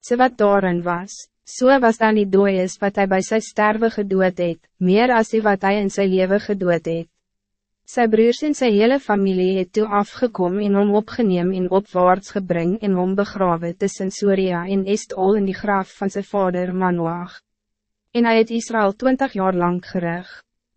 Ze wat daarin was, so was dan die dooi is wat hij bij zijn sterven gedood het, meer als die wat hij in zijn leven gedood het. Sy broers en sy hele familie het toe afgekom en hom opgeneem en opwaarts gebring en hom begrawe tussen Soria en Estol in die graf van zijn vader Manoach. En hij het Israël twintig jaar lang gerig.